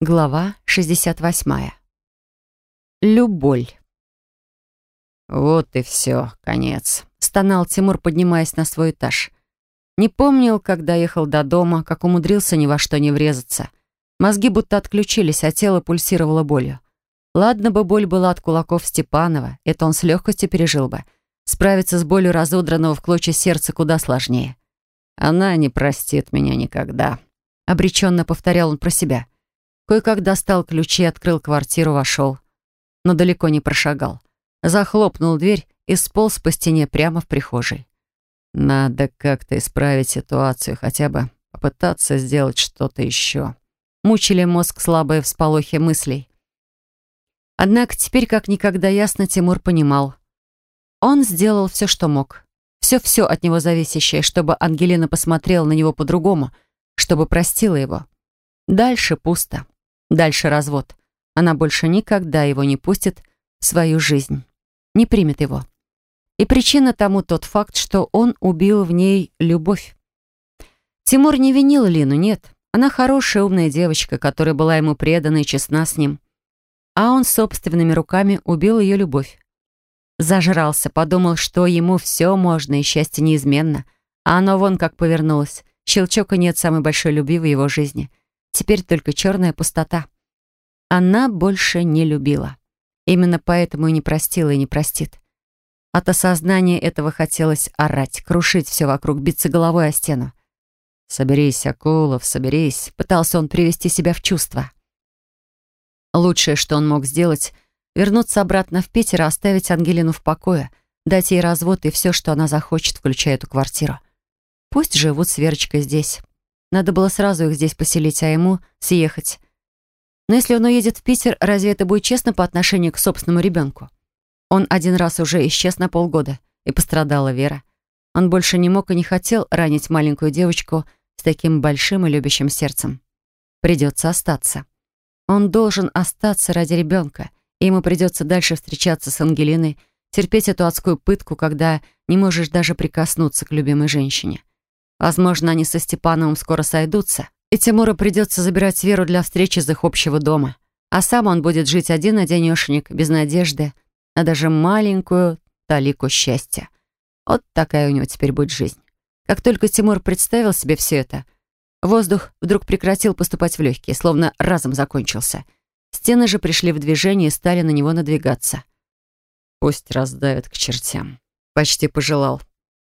Глава 68. Люболь. «Вот и все, конец», — стонал Тимур, поднимаясь на свой этаж. Не помнил, когда ехал до дома, как умудрился ни во что не врезаться. Мозги будто отключились, а тело пульсировало болью. Ладно бы боль была от кулаков Степанова, это он с легкостью пережил бы. Справиться с болью разодранного в клочья сердца куда сложнее. «Она не простит меня никогда», — обреченно повторял он про себя. Кое-как достал ключи, открыл квартиру, вошел. Но далеко не прошагал. Захлопнул дверь и сполз по стене прямо в прихожей. Надо как-то исправить ситуацию, хотя бы попытаться сделать что-то еще. Мучили мозг слабые всполохи мыслей. Однако теперь как никогда ясно Тимур понимал. Он сделал все, что мог. Все-все от него зависящее, чтобы Ангелина посмотрела на него по-другому, чтобы простила его. Дальше пусто. Дальше развод. Она больше никогда его не пустит в свою жизнь. Не примет его. И причина тому тот факт, что он убил в ней любовь. Тимур не винил Лину, нет. Она хорошая, умная девочка, которая была ему предана и честна с ним. А он собственными руками убил ее любовь. Зажрался, подумал, что ему все можно и счастье неизменно. А оно вон как повернулось. Щелчок и нет самой большой любви в его жизни. Теперь только черная пустота. Она больше не любила. Именно поэтому и не простила, и не простит. От осознания этого хотелось орать, крушить все вокруг, биться головой о стену. «Соберись, Акулов, соберись», — пытался он привести себя в чувство. Лучшее, что он мог сделать, вернуться обратно в Питер оставить Ангелину в покое, дать ей развод и все, что она захочет, включая эту квартиру. Пусть живут с Верочкой здесь. Надо было сразу их здесь поселить, а ему съехать. Но если он уедет в Питер, разве это будет честно по отношению к собственному ребенку? Он один раз уже исчез на полгода, и пострадала Вера. Он больше не мог и не хотел ранить маленькую девочку с таким большим и любящим сердцем. Придется остаться. Он должен остаться ради ребенка, и ему придется дальше встречаться с Ангелиной, терпеть эту адскую пытку, когда не можешь даже прикоснуться к любимой женщине. Возможно, они со Степановым скоро сойдутся, и Тимуру придется забирать Веру для встречи из их общего дома. А сам он будет жить один-одинешенек, без надежды, на даже маленькую талику счастья. Вот такая у него теперь будет жизнь. Как только Тимур представил себе все это, воздух вдруг прекратил поступать в легкие, словно разом закончился. Стены же пришли в движение и стали на него надвигаться. «Пусть раздавят к чертям», — почти пожелал.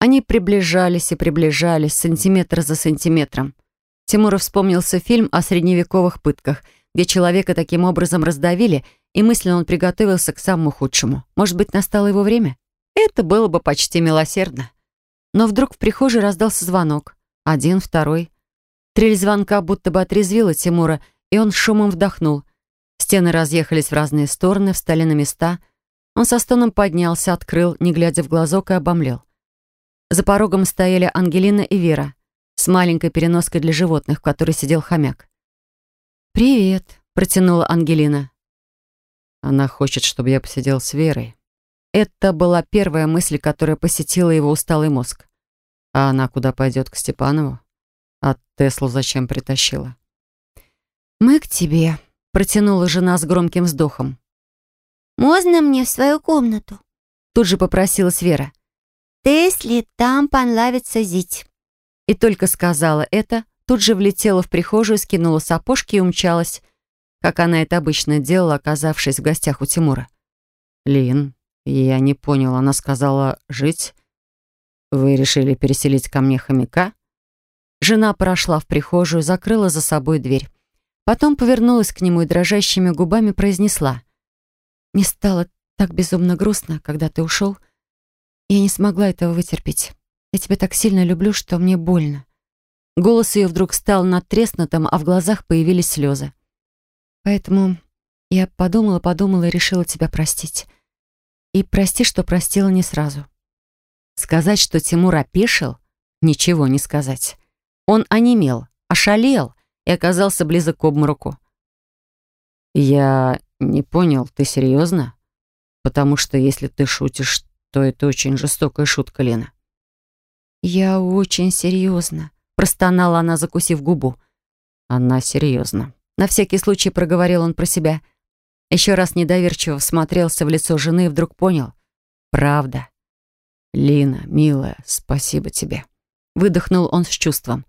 Они приближались и приближались, сантиметр за сантиметром. Тимуру вспомнился фильм о средневековых пытках, где человека таким образом раздавили, и мысленно он приготовился к самому худшему. Может быть, настало его время? Это было бы почти милосердно. Но вдруг в прихожей раздался звонок. Один, второй. Трель звонка будто бы отрезвила Тимура, и он шумом вдохнул. Стены разъехались в разные стороны, встали на места. Он со стоном поднялся, открыл, не глядя в глазок, и обомлел. За порогом стояли Ангелина и Вера с маленькой переноской для животных, в которой сидел хомяк. «Привет», — протянула Ангелина. «Она хочет, чтобы я посидел с Верой». Это была первая мысль, которая посетила его усталый мозг. А она куда пойдет, к Степанову? А Теслу зачем притащила? «Мы к тебе», — протянула жена с громким вздохом. «Можно мне в свою комнату?» Тут же попросилась Вера. Тесли там понравится зить». И только сказала это, тут же влетела в прихожую, скинула сапожки и умчалась, как она это обычно делала, оказавшись в гостях у Тимура. «Лин, я не понял, она сказала жить? Вы решили переселить ко мне хомяка?» Жена прошла в прихожую, закрыла за собой дверь. Потом повернулась к нему и дрожащими губами произнесла. «Мне стало так безумно грустно, когда ты ушел. Я не смогла этого вытерпеть. Я тебя так сильно люблю, что мне больно. Голос ее вдруг стал надтреснутым, а в глазах появились слезы. Поэтому я подумала-подумала и решила тебя простить. И прости, что простила не сразу. Сказать, что Тимур опешил? Ничего не сказать. Он онемел, ошалел и оказался близок к обмороку. «Я не понял, ты серьезно? Потому что если ты шутишь, то это очень жестокая шутка, Лена. «Я очень серьезно», — простонала она, закусив губу. «Она серьезно», На всякий случай проговорил он про себя. Еще раз недоверчиво всмотрелся в лицо жены и вдруг понял. Правда. «Лина, милая, спасибо тебе». Выдохнул он с чувством.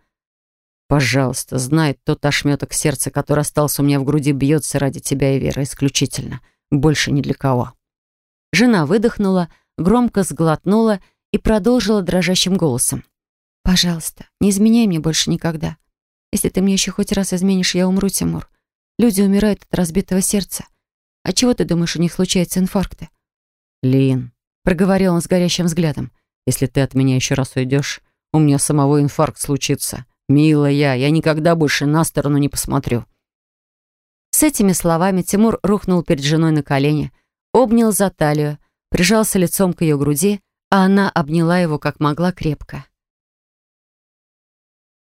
«Пожалуйста, знай, тот ошметок сердца, который остался у меня в груди, бьется ради тебя и Веры исключительно. Больше ни для кого». Жена выдохнула, громко сглотнула и продолжила дрожащим голосом. «Пожалуйста, не изменяй мне больше никогда. Если ты мне еще хоть раз изменишь, я умру, Тимур. Люди умирают от разбитого сердца. А чего ты думаешь, у них случаются инфаркты?» «Лин», — проговорил он с горящим взглядом, «если ты от меня еще раз уйдешь, у меня самого инфаркт случится. Милая, я никогда больше на сторону не посмотрю». С этими словами Тимур рухнул перед женой на колени, обнял за талию, прижался лицом к ее груди, а она обняла его как могла крепко.